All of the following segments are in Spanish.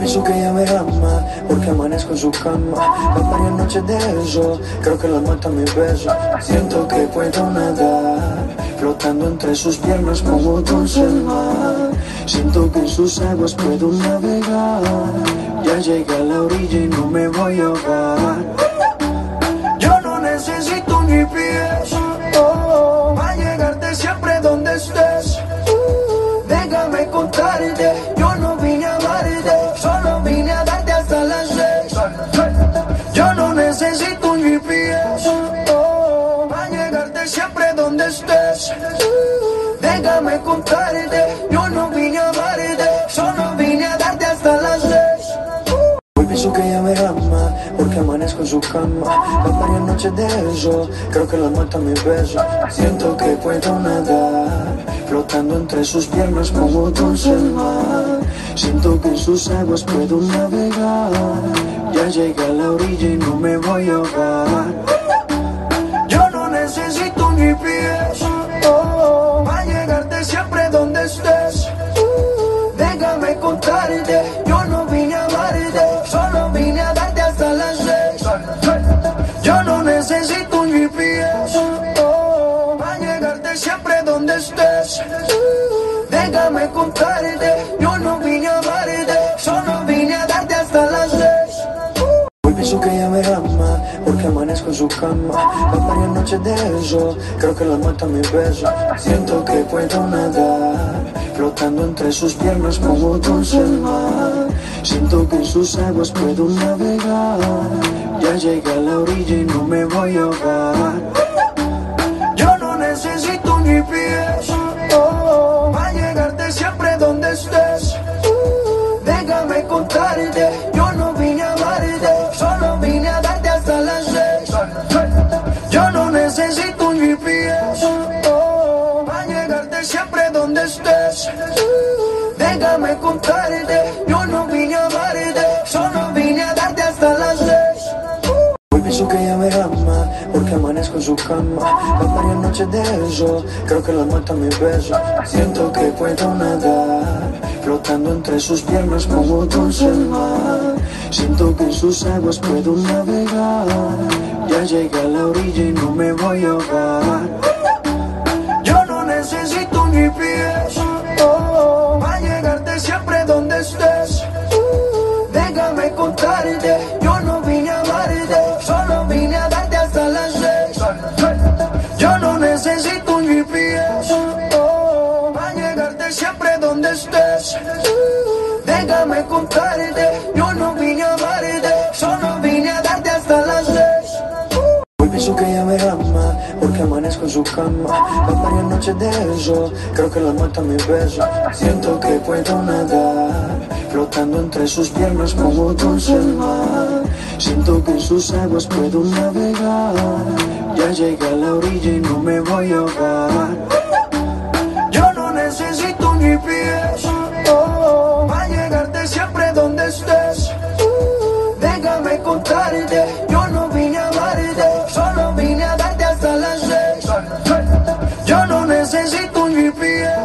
pienso que ella me ama porque amanezco en su cama. Las varias noches de eso, creo que la mata mi beso. Siento que puedo nadar, flotando entre sus piernas como dulce mar. Siento que en sus aguas puedo navegar. Ya llegué a la orilla y no me voy a ahogar. Yo no necesito ni pies Déjame contarte, yo no vine a amarte, solo vine a darte hasta las seis. Hoy pienso que ella me ama porque amanezco en su cama. Las varias noches de eso, creo que la mata mi beso. Siento que puedo nadar, flotando entre sus piernas como dulce mar. Siento que en sus aguas puedo navegar. Ya llegué a la orilla y no me voy a ahogar. Yo no vine a amarte, solo vine a darte hasta las seis. Yo no necesito un GPS oh, para llegarte siempre donde estés. Déjame contarte, yo no vine a amarte, solo vine a darte hasta las seis. Hoy pienso que ella me ama porque amanezco en su cama. Las varias noches de eso, creo que la mata mi beso. Siento que puedo nadar, flotando entre sus piernas como dulce mar. Siento que en sus aguas puedo navegar. Ya llegué a la orilla y no me voy a ahogar. Yo no necesito ni pies donde estés. Déjame contarte, yo no vine a amarte, solo vine a darte hasta las seis. Hoy pienso que ella me ama porque amanezco en su cama. Las varias noches de eso, creo que la mata mi beso. Siento que puedo nadar, flotando entre sus piernas como dulce mar. Siento que en sus aguas puedo navegar. Ya llegué a la orilla y no me voy a ahogar. Estés. Déjame contarte, yo no vine a amarte, solo vine a darte hasta las seis. Hoy pienso que ella me ama porque amanezco en su cama. Las varias noches de eso, creo que la mata mi beso. Siento que puedo nadar, flotando entre sus piernas como dulce mar. Siento que en sus aguas puedo navegar. Ya llegué a la orilla y no me voy a ahogar.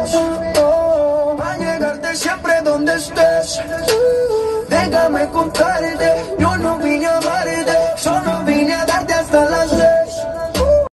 GPS oh, para llegarte siempre donde estés. Déjame contarte,